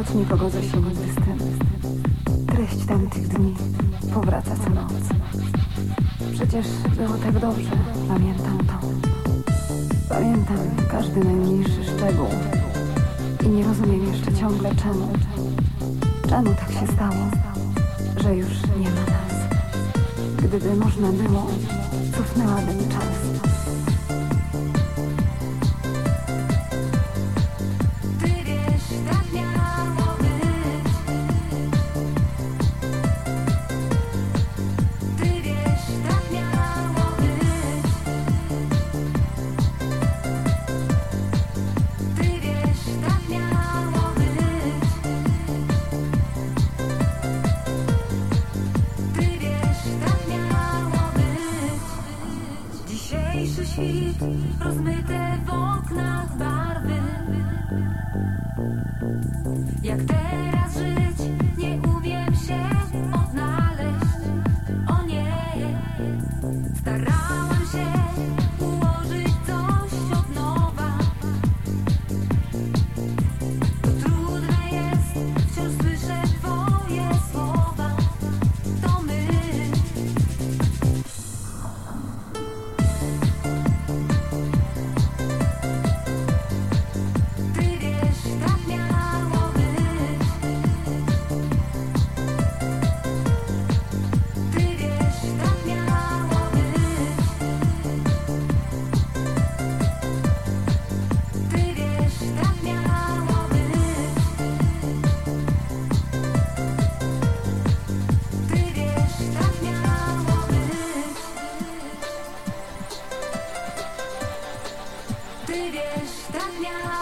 choć nie pogodzę się nigdy z tym. Treść tamtych dni powraca co noc. Przecież było tak dobrze, pamiętam to. Pamiętam każdy najmniejszy szczegół. I nie rozumiem jeszcze ciągle czemu. Czemu tak się stało, że już nie ma nas. Gdyby można było, cofnęłabym czas. Świt, rozmyte w oknach tak